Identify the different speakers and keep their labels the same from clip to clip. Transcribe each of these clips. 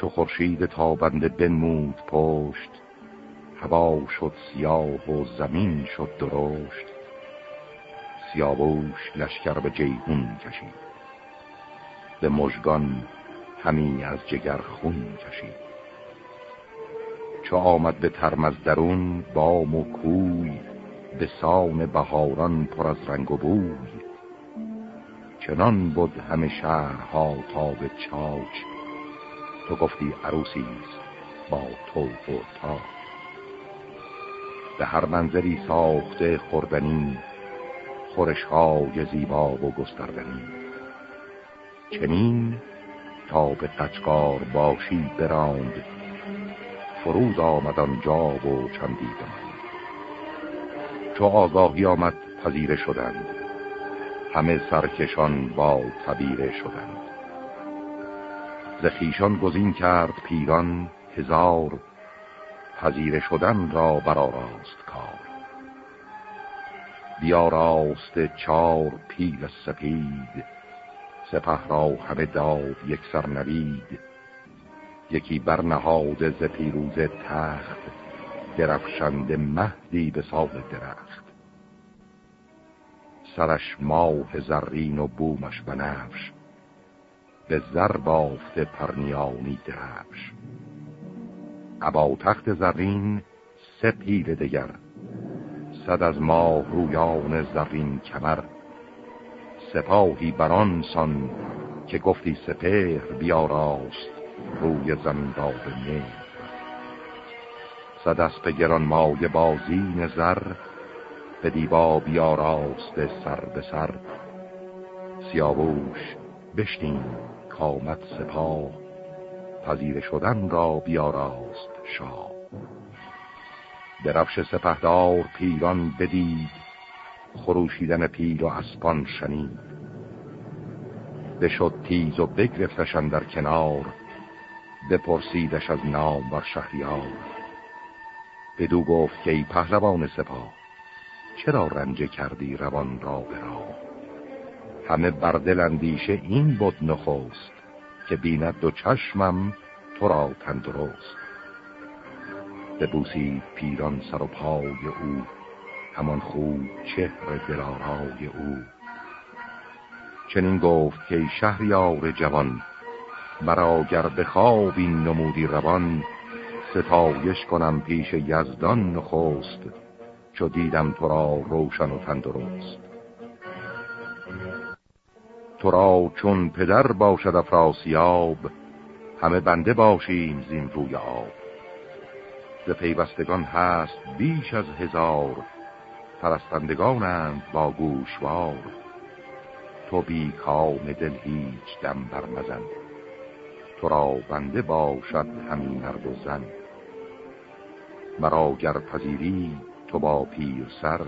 Speaker 1: چو خورشید تابنده بنمود پشت هوا شد سیاه و زمین شد درشت. سیاووش لشکر به جیهون کشید. به مژگان همی از جگر خون کشید. چو آمد به ترمز درون بام و کوی به سام بهاران پر از رنگ و بوی. چنان بود همه شهرها تا به چاچ تو گفتی عروسی با تو و تا به هر منظری ساخته خوردنی خورش های زیبا و گستردنی. چنین تا به قچقار باشی براند فرود آمد آنجا و چندی بماند چو آگاهی آمد پذیره شدند همه سرکشان با تبیره شدند. زخیشان گزین کرد پیران هزار پذیره شدن را برآراست کار. بیاراست چار پیل سپید سپه را همه داد یک سر نوید. یکی برنهاد ز پیروز تخت درفشند مهدی به سال درخت. سرش ماه زرین و بومش بنفش به زر بافته پرنیانی درفش. ابا تخت زرین سه پیل دگر صد از ماه رویان زرین کمر. سپاهی بران سان که گفتی سپهر بیاراست روی زمین را می صد اسب گران مای بازین زر به دیبا بیاراست سر به سر. سیاووش بشتین کامت سپاه پذیر شدن را بیاراست شاه. درفش سپهدار پیران بدید خروشیدن پیل و اسپان شنید. بشد تیز و بگرفتشن در کنار بپرسیدش از نام و شهریار. بدو گفت که ای پهلوان سپاه چرا رنج کردی روان را برا همه بردل اندیشه این بود نخوست که بیند دو چشمم تو را تندرست. ببوسید پیران سر و پای او همان خوب چهر دلارای او. چنین گفت که شهریار جوان مرا گر بخواب این نمودی روان ستایش کنم پیش یزدان نخست چو دیدم تو را روشن و تندرست. تو را چون پدر باشد افراسیاب همه بنده باشیم زین روی آب. ز پیوستگان هست بیش از هزار پرستندگانند با گوشوار. تو بی کام دل هیچ دم برمزن تو را بنده باشد همین مرد و زن. مرا گر پذیری تو با پیر سر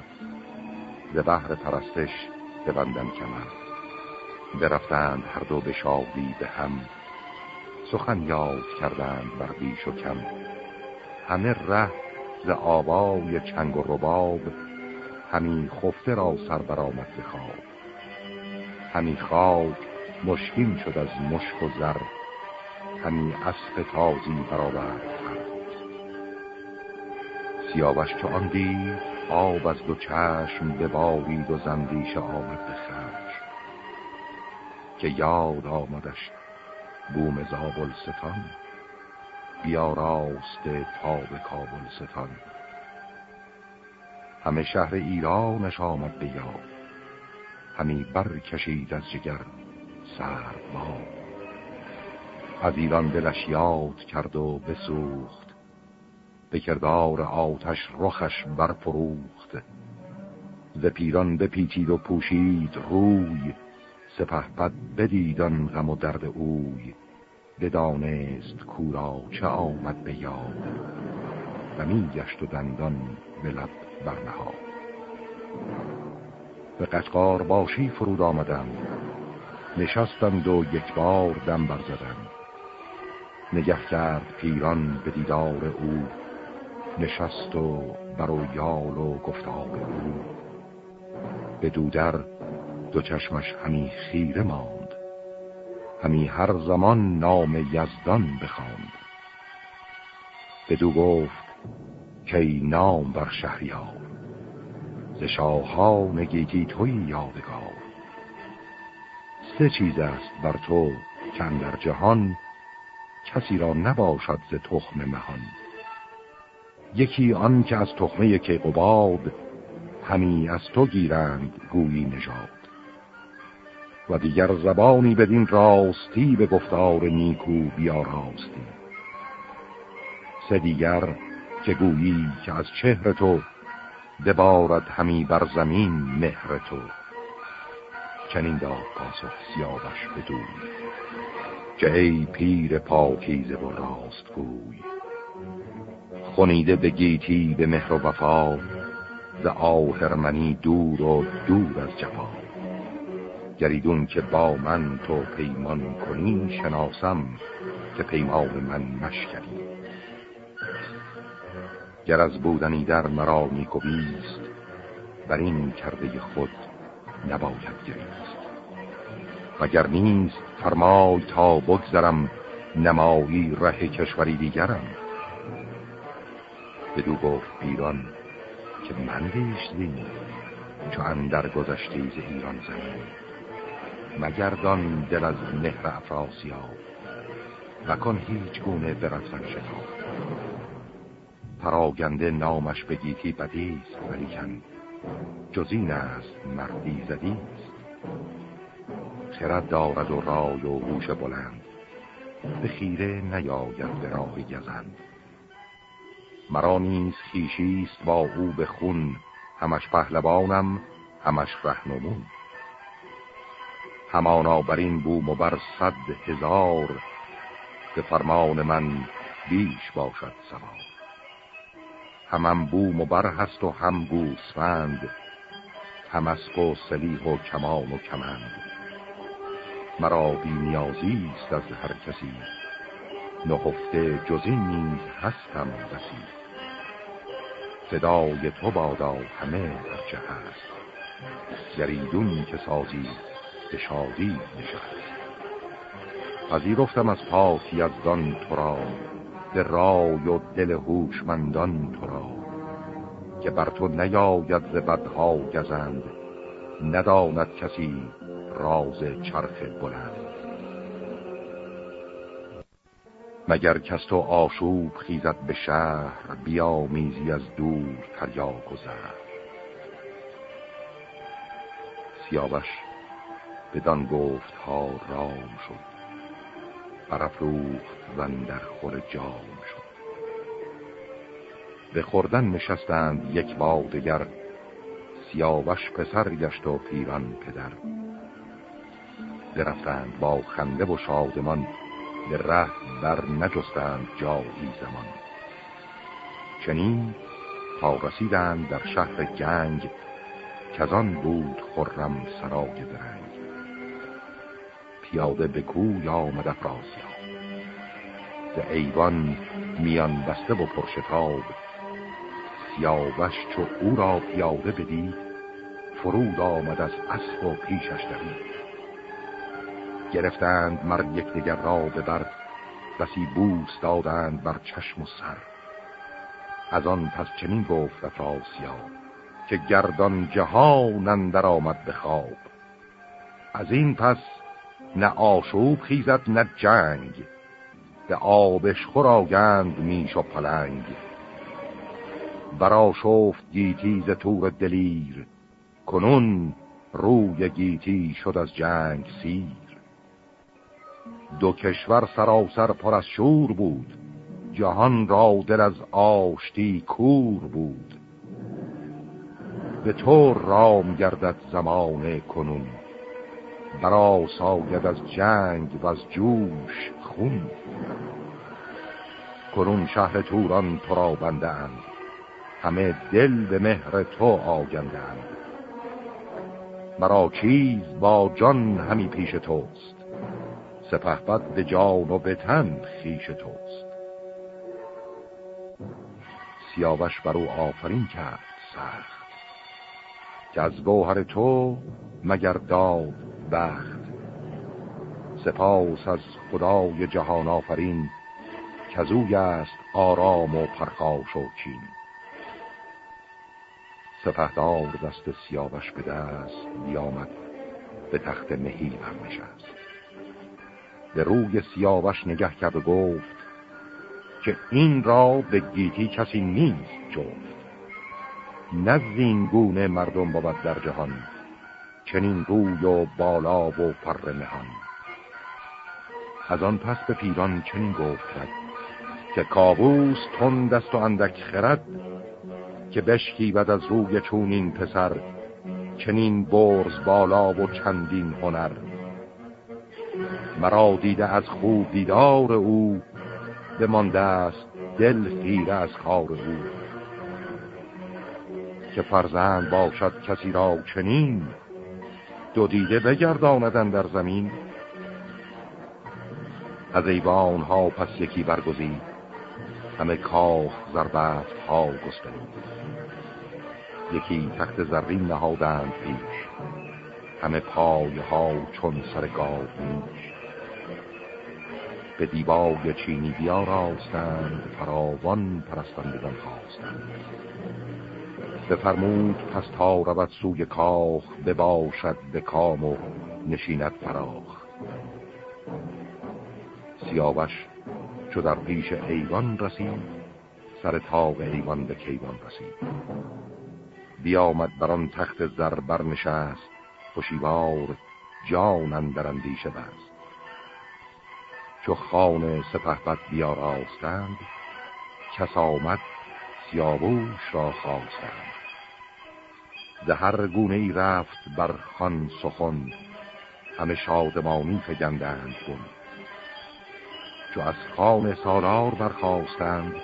Speaker 1: ز بحر پرستش ببندم کمر. برفتند هر دو به شادی به هم. سخن یاد کردند بر بیش و کم. همه ره ز آوای چنگ و رباب همین خفته را سر برآمد ز خواب. همین خاک مشکین شد از مشک و زر همی اسب تازی برآورد سیاوش چو آن دید آب از دو چشم ببارید و زندیش آمد خشم که یاد آمدش. بوم زابل ستان بیا راست تا به کابل ستان همه شهر ایرانش آمد به همی برکشید از جگر سرد باد از ایران دلش یاد کرد و بسوخت. به کردار آتش رخش برفروخت. ز پیران بپیچید و پوشید روی. سپه بد بدیدان غم و درد اوی بدانست کورا چه آمد به یاد. و می گشت و دندان به لب برنها به قشقار باشی فرود آمدم. نشستند و یک بار دم برزدند نگه کرد پیران به دیدار او. نشست و بر یال و گفتار او. به دودر دو چشمش همی خیره ماند. همی هر زمان نام یزدان بخواند. بدو گفت که نام بر شهریار؟ ز شاهان گیتی توی یادگار. سه چیز است بر تو چند در جهان کسی را نباشد ز تخم مهان. یکی آن که از تخمه کیقوباد همی از تو گیرند گویی نژاد. و دیگر زبانی بدین راستی به گفتار نیکو بیاراستی. سه دیگر که گویی که از چهر تو ببارد همی بر زمین مهر تو. چنین داد پاسخ سیاوش بدوی که ای پیر پاکیزه و راست گوی خونیده به گیتی به مهر و وفا ز آهرمنی دور و دور از جفا. گریدون که با من تو پیمان کنی شناسم که پیمان من مشکری. گر از بودنی در مرا نیکویست بر این کرده خود نباید گریست. وگر نیست فرمای تا بگذرم نمایی ره کشوری دیگرم. بدو گفت ایران که من دیشتی چو اندر گذشتی ز ایران زمین. مگردان دل از مهر افراسیاب و کن هیچ گونه برفتن شتاب پراگنده نامش به گیتی بدیست ولیکن جز است مردی زدیست. خرد دارد و رای و هوش بلند به خیره نیاید به راه گزند. مرا نیز خیشیست با او به خون همش پهلوانم همش رهنمون. همانا بر این بوم و بر صد هزار به فرمان من بیش باشد سوار. همم بوم و بر هست و هم گوسفند هم اسب و سلیح و کمان و کمند. مرا بی است از هر کسی نهفته جز نیز هستم بسی. صدای تو بادا همه هرچه هست گریدون که سازی به شادی نشست پذیرفتم از پاک یزدان تو را به رای و دل هوشمندان تو را که بر تو نیاید ز بدها گزند نداند کسی راز چرخ بلند. مگر کس تو آشوب خیزد به شهر بیامیزی از دور تریاک و زهر؟ سیاوش بدان گفت ها رام شد. برافروخت و در خور جام شد. به خوردن نشستند یک با دگر. سیاوش پسر گشت و پیران پدر. برفتند با خنده و شادمان. به ره بر نجستند جایی زمان. چنین تا رسیدند در شهر گنگ کزان بود خرم سرای درنگ. پیاده به کوی آمد افراسیاب ز ایوان میان بسته و پرشتاب سیاوش چو او را پیاده بدید فرود آمد از اسب و پیشش دوید. گرفتند مر یکدیگر را ببر بسی بوس دادند بر چشم و سر. از آن پس چنین گفت افراسیاب که گردان جهان اندر آمد به خواب. از این پس نه آشوب خیزد نه جنگ. به آبش خوراگند میش و پلنگ. برا شفت گیتی ز تور دلیر کنون روی گیتی شد از جنگ سیر. دو کشور سراسر پر از شور بود جهان را دل از آشتی کور بود. به تو رام گردد زمانه کنون برا ساید از جنگ و از جوش خون. کنون شهر توران تو را بندند همه دل به مهر تو آگندند مرا چیز با جان همی پیش توست. سپهبد به جان و به تن خیش توست. سیاوش بر او آفرین کرد سخت. که از گوهر تو مگر داد بخت سپاس از خدای جهان آفرین کزوی است آرام و پرخاش و کین. سپهدار دست سیاوش به دست بیامد به تخت مهی برنشست به روی سیاوش نگه کرد و گفت که این را به گیتی کسی نیست جفت. نه گونه مردم بود در جهان چنین روی و بالا و پر نهان. از آن پس به پیران چنین گفت کرد که کابوس تند است و اندک خرد که بشکیبد از روی چونین پسر چنین برز بالا و چندین هنر. مرا دیده از خوب دیدار او بمانده است دل خیره از کار او. که فرزند باشد کسی را چنین دو دیده بگرداندن در زمین. از ایوان ها پس یکی برگزید. همه کاخ زربفت ها گسترید. یکی تخت زرین نهادند پیش. همه پای ها چون سر گاو میش به دیبای چینی بیا راستند فراوان پرستندگان خواستند. بفرمود پس تا رود سوی کاخ بباشد به کام و نشیند فراخ. سیاوش چو در پیش ایوان رسید سر تاق ایوان به کیوان رسید. بیامد بر آن تخت زر برنشست خوشیوار جان اندر اندیشه بست. چو خان سپهبد بیاراستند کس آمد سیاووش را خواستند. ده هر گونه ای رفت بر خان سخن. همه شادمانی فگندند کن چو از خان سالار برخواستند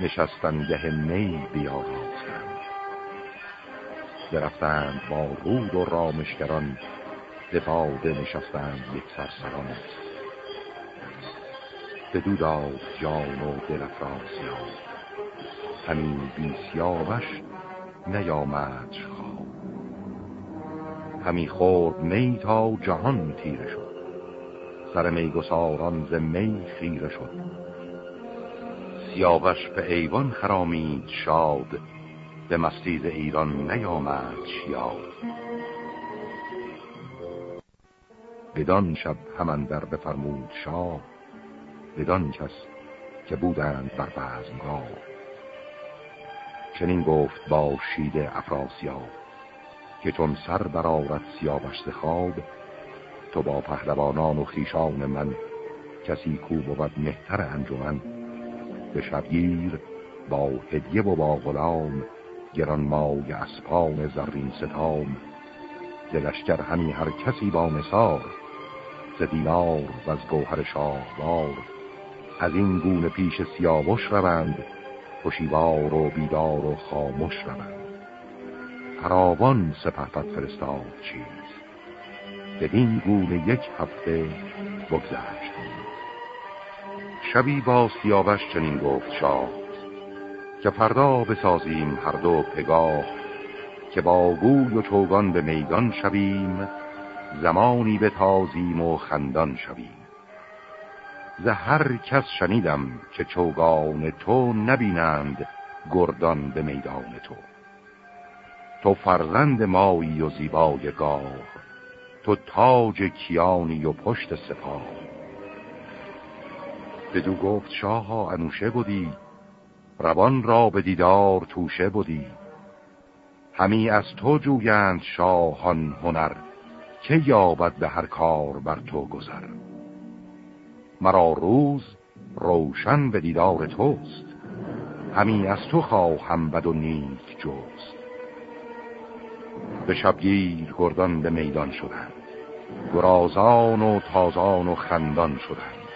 Speaker 1: نشستن گه می بیاراستند. درفتند با رود و رامشگران دفاده نشستند یک سرسران. به دو داد جان و دل افراسیان همین بی سیاوش نیامد خواب همی خورد می تا جهان تیره شد. سر میگساران ز می خیره شد. سیاوش به ایوان خرامید شاد به مستیز ایران نیامد یاد بدان شب همان در بفرمود شاه بدان کس که بودند بر بزمگاه. چنین گفت با شید افراسیاب که چون سر برارت سیاوش خواب تو با پهلوانان و خیشان من کسی کو بود مهتر انجمن؟ به شبگیر با هدیه و با غلام گران مای اسپان زرین ستام. دلشکر همی هر کسی با نصار ز دینار و از گوهر شاهوار. از این گونه پیش سیاوش روند خوشیوار و بیدار و خاموش روند. فراوان سپهبد فرستاد چیز. بدین گونه یک هفته بگذشت. شبی با سیاوش چنین گفت شاه که فردا بسازیم هر دو پگاه که با گوی و چوگان به میدان شویم زمانی به تازیم و خندان شویم. ز هر کس شنیدم که چوگان تو نبینند گردان به میدان تو. تو فرزند مایی و زیبای گاه تو تاج کیانی و پشت سپاه. بدو گفت شاها انوشه بودی روان را به دیدار توشه بودی همی از تو جویند شاهان هنر که یابد به هر کار بر تو گذر. مرا روز روشن به دیدار توست. همی از تو خواهم بد و نیک جوست به شبگیر گردان به میدان شدند. گرازان و تازان و خندان شدند.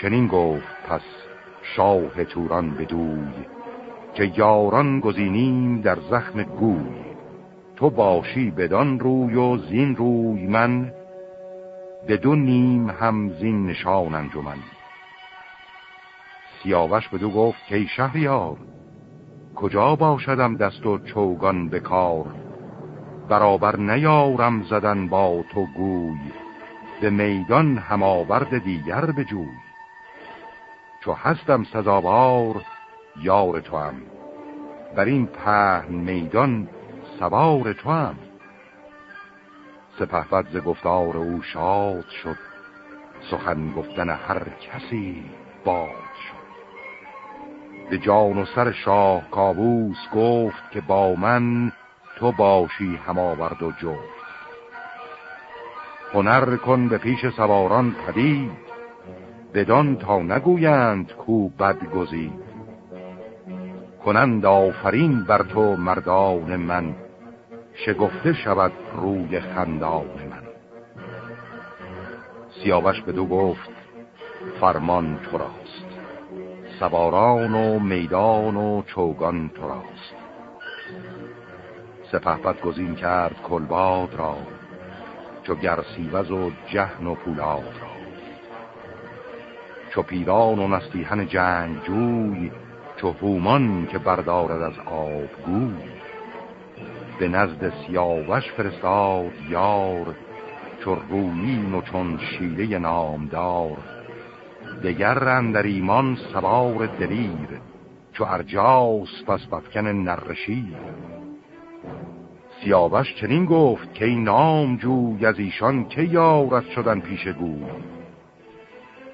Speaker 1: چنین گفت پس شاه توران بدوی که یاران گزینیم در زخم گوی. تو باشی بدان روی و زین روی من دو نیم هم زین نشان انجمن. سیاوش بدو گفت که شهریار کجا باشدم دست و چوگان به کار؟ برابر نیارم زدن با تو گوی به میدان هماورد دیگر بجوی چو هستم سزاوار یار تو هم بر این پهن میدان سوار تو هم سپهبد ز گفتار او شاد شد. سخن گفتن هر کسی باد شد. به جان و سر شاه کابوس گفت که با من تو باشی هماورد و جفت. هنر کن به پیش سواران پدید. بدان تا نگویند کو بد گزید کنند آفرین بر تو مردان من. شگفته شود روی خندان من. سیاوش به دو گفت فرمان تو راست. سواران و میدان و چوگان تو راست. سپهبد گزین کرد کلباد را چو گرسیوز و جهن و پولاد را. چو پیران و نستیهن جنگ جوی چو هومان که بردارد از آبگوی. به نزد سیاوش فرستاد یار چو رویین و چون شیله نامدار. دگر در ایمان سوار دلیر چو ارجاس پس بفکن نرشیر سیاوش چنین گفت که نام جوی از ایشان که یارت شدن پیش گوی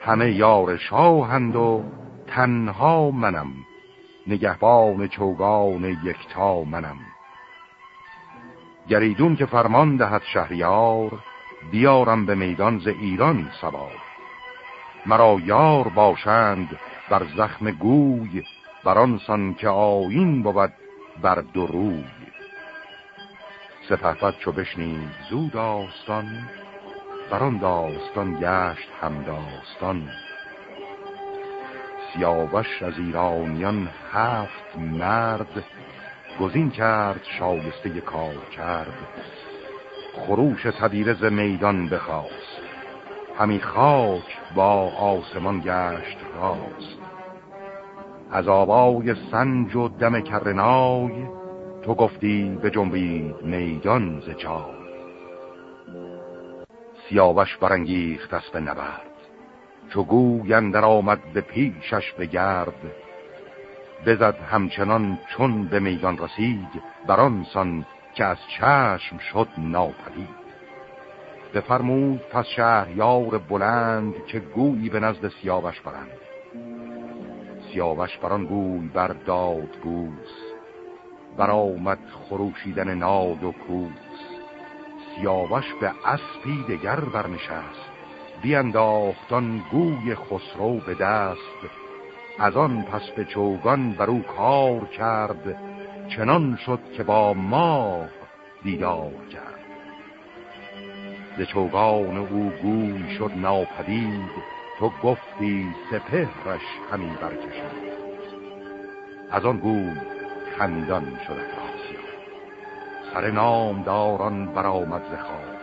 Speaker 1: همه یار شاهند و تنها منم نگهبان چوگان یکتا منم. گریدون که فرمان دهد شهریار بیارم به میدان ز ایران سوار. مرا یار باشند بر زخم گوی بر آنسان که آین بود بر دروی سپهبد چو بشنید زود داستان بر آن داستان گشت هم داستان. سیاوش از ایرانیان هفت مرد گزین کرد شایسته کار کرد. خروش تدیره ز میدان بخواست. همی خاک با آسمان گشت راست. از آبای سنج و دم کرنای تو گفتی به جنبید میدان ز چای. سیاوش برانگیخت است نبرد. چو گویندر آمد به پیشش بگرد بزد همچنان چون به میدان رسید برانسان که از چشم شد ناپدید. بفرمود پس شهریار بلند که گویی به نزد سیاوش برند. سیاوش بران گوی بر داد گوس برآمد خروشیدن ناد و کوس. سیاوش به اسبی دگر برنشست بیانداختان گوی خسرو به دست از آن پس به چوگان بر او کار کرد چنان شد که با ماه دیدار کرد. ز چوگان او گوی شد ناپدید تو گفتی سپهرش همین برکشید از آن گوی خندان شد افراسیاب سر نامداران برآمد ز خواب.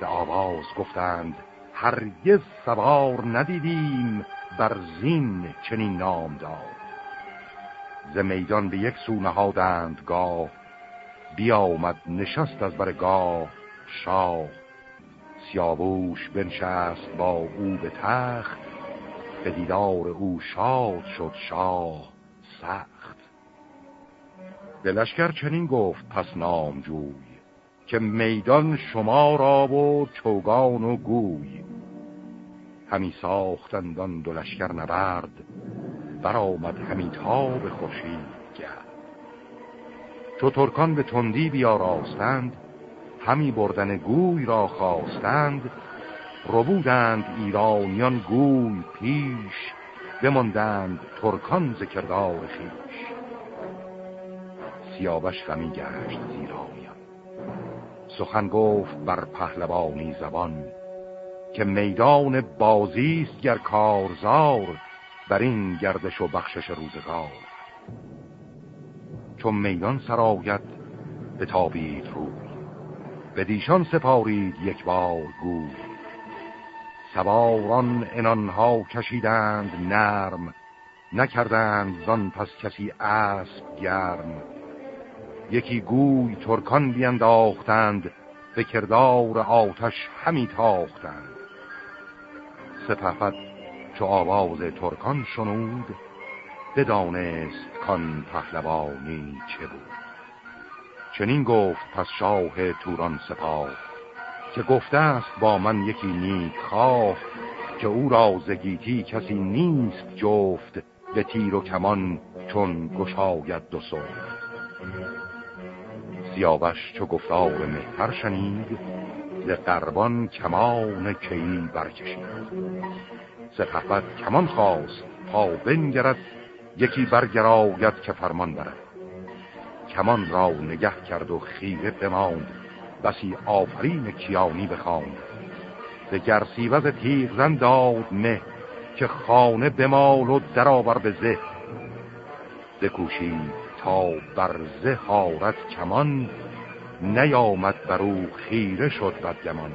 Speaker 1: به آواز گفتند هرگز سوار ندیدیم بر زین چنین نام داد. ز میدان به یک سو نهادند گاه بیامد نشست از بر گاه شاه. سیاووش بنشست با او به تخت به دیدار او شاد شد شاه سخت. دلشکر چنین گفت پس نامجوی که میدان شما را و چوگان و گوی. همی ساختندان دو لشکر نبرد. برآمد همی تاب خورشید گرد. چو ترکان به تندی بیاراستند همی بردن گوی را خواستند. ربودند ایرانیان گوی پیش بماندند ترکان ذکردار خیش سیاوش غمی گشت زیرانیان. سخن گفت بر پهلوانی زبان که میدان بازیست گر کارزار بر این گردش و بخشش روزگار. چون میدان سرایت به تابید روی به دیشان سپارید یک بار گوی. سواران انانها کشیدند نرم نکردند زان پس کسی اسب گرم. یکی گوی ترکان بینداختند به کردار آتش همی تاختند. سپهبد چو آواز ترکان شنود بدانست کان پهلوانی چه بود. چنین گفت پس شاه توران سپاه که گفته است با من یکی نیک خواه که او را زگیتی کسی نیست جفت به تیر و کمان چون گشاید دو صفت سیاوش چو گفتار مهتر شنید ز قربان کمان کهی برکشید سپهبد کمان خواست تا بنگرد یکی برگراید که فرمان برد. کمان را نگه کرد و خیره بماند بسی آفرین کیانی بخواند. به گرسیوز تیغ زن داد نه که خانه بمال و درآور به زه. بکوشید تا بر زه حارت کمان نیامد بر او خیره شد بدگمان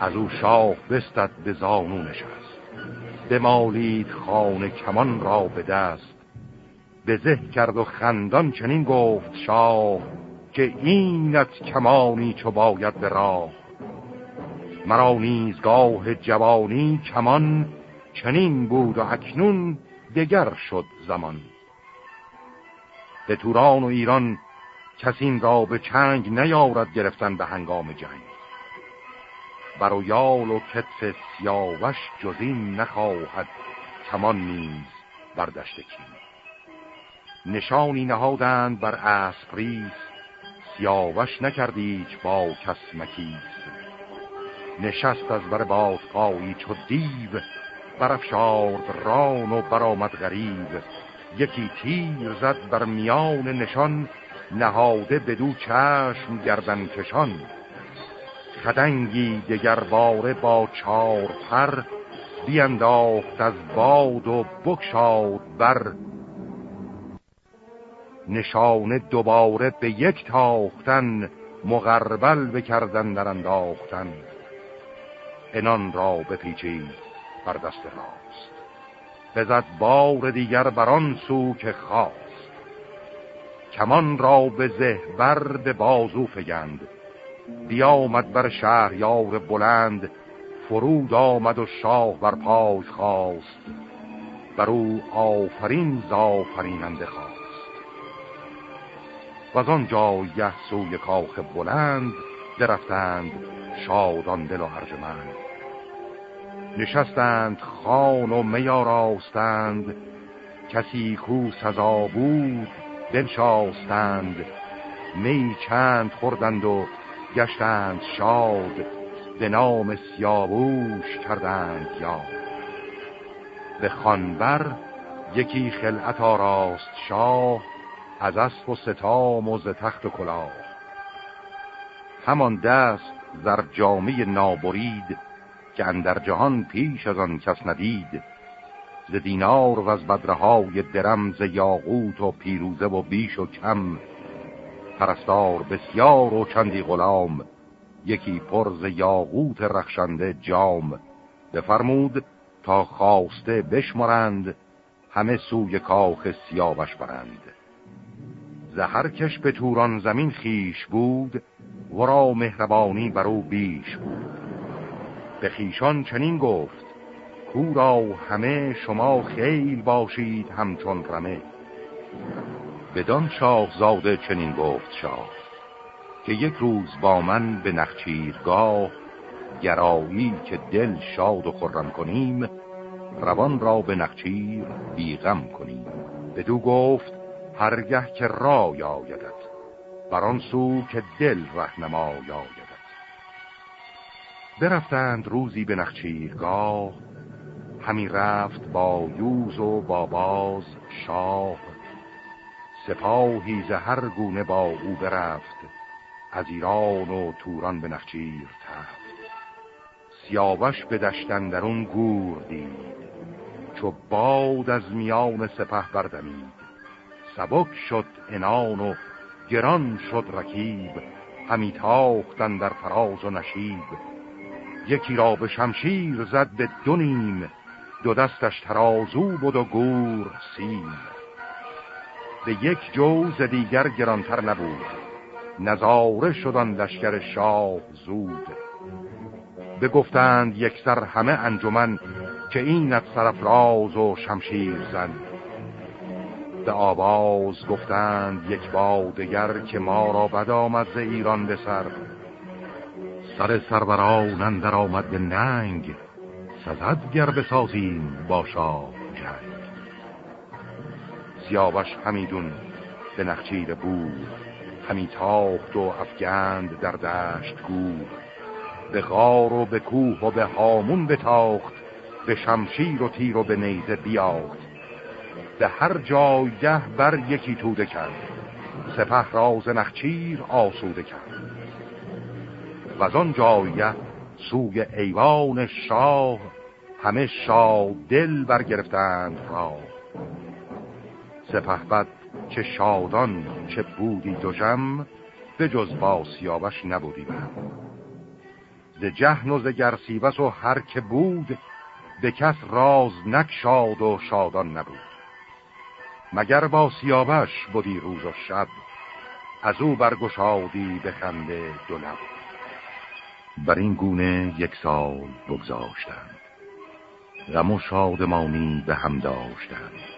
Speaker 1: از او شاه بستد به زانو نشست. بمالید خانه کمان را به دست. به زه کرد و خندان چنین گفت شاه که اینت کمانی چو باید به راه. مرا نیزگاه جوانی کمان چنین بود و اکنون دگر شد زمان. به توران و ایران کسی را به چنگ نیارد گرفتن به هنگام جنگ. بر یال و کتف سیاوش جزین نخواهد کمان نیز بر دشت نشانی نهادند بر اسپریس سیاوش نکرد ایچ با کس مکیس نشست از بر بادقایی چو دیو برفشارد ران و برآمد غریب یکی تیر زد بر میان نشان نهاده بدو چشم گردن کشان. خدنگی دگر باره با چار پر بینداخت از باد و بکشاد بر. نشانه دوباره به یک تاختن مغربل بکردن در انداختن. انان را بپیچید بر دست راست. بزد بار دیگر بران سو که خواست. کمان را به زهبر به بازو فگند. بیامد بر شهریار بلند فرود آمد و شاه بر پای خواست بر او آفرین زافریننده خواست و از آن جایه سوی کاخ بلند درفتند شادان دل و ارجمند. نشستند خان و میاراستند کسی کو سزا بود بنشاستند می چند خوردند و گشتند شاد به نام سیاووش کردند یاد به خانبر یکی خلعت آراست شاه از اسب و ستام و ز تخت و کلاه همان دست زر جامعه نابرید که اندر جهان پیش از آن کس ندید ز دینار و از بدرهای درم ز یاقوت و پیروزه و بیش و کم. پرستار بسیار و چندی غلام یکی پر ز یاقوت رخشنده جام. بفرمود تا خواسته بشمرند همه سوی کاخ سیاوش برند. زهر کش به توران زمین خیش بود ورا مهربانی بر او بیش بود. به خیشان چنین گفت کورا همه شما خیل باشید همچون رمه. بدان شاهزاده چنین گفت شاه که یک روز با من به نخچیرگاه گرایی که دل شاد و خرم کنیم روان را به نخچیر بیغم کنیم. بدو گفت هرگه که رای آیدد بر آن سو که دل رهنما آیدد برفتند روزی به نخچیرگاه همی رفت با یوز و با باز شاه. سپاهی هر گونه با او برفت از ایران و توران به نخچیر تفت. سیاوش به درون گور دید چو باد از میان سپه بردمید. سبک شد انان و گران شد رکیب همی تاختن در فراز و نشیب. یکی را به شمشیر زد به دو نیم دو دستش ترازو بود و گور سیم به یک جوز دیگر گرانتر نبود. نظاره شدن لشکر شاه زود. بگفتند یک سر همه انجمن که اینت سرفراز و شمشیر زن. به آواز گفتند یک بادگر که ما را بد آمد ز ایران به سر. سر سربران اندر آمد به ننگ. سزد گر بسازیم با شاه جنگ. سیاوش همیدون به نخچیر بود همی تاخت و افگند در دشت گور به غار و به کوه و به هامون بتاخت به شمشیر و تیر و به نیزه بیاخت. به هر جایده بر یکی توده کرد سپه راز نخچیر آسوده کرد. و از آن جایه سوی ایوان شاه همه شاه دل برگرفتند را. سپه بد چه شادان چه بودی دو جم به جز با سیاوش نبودی بهم ز جهن و ز گرسیوس و هر که بود به کس راز نکشاد و شادان نبود. مگر با سیاوش بودی روز و شب از او برگشادی به خنده دو لب بر این گونه یک سال بگذاشتند غم و شادمانی به هم داشتند.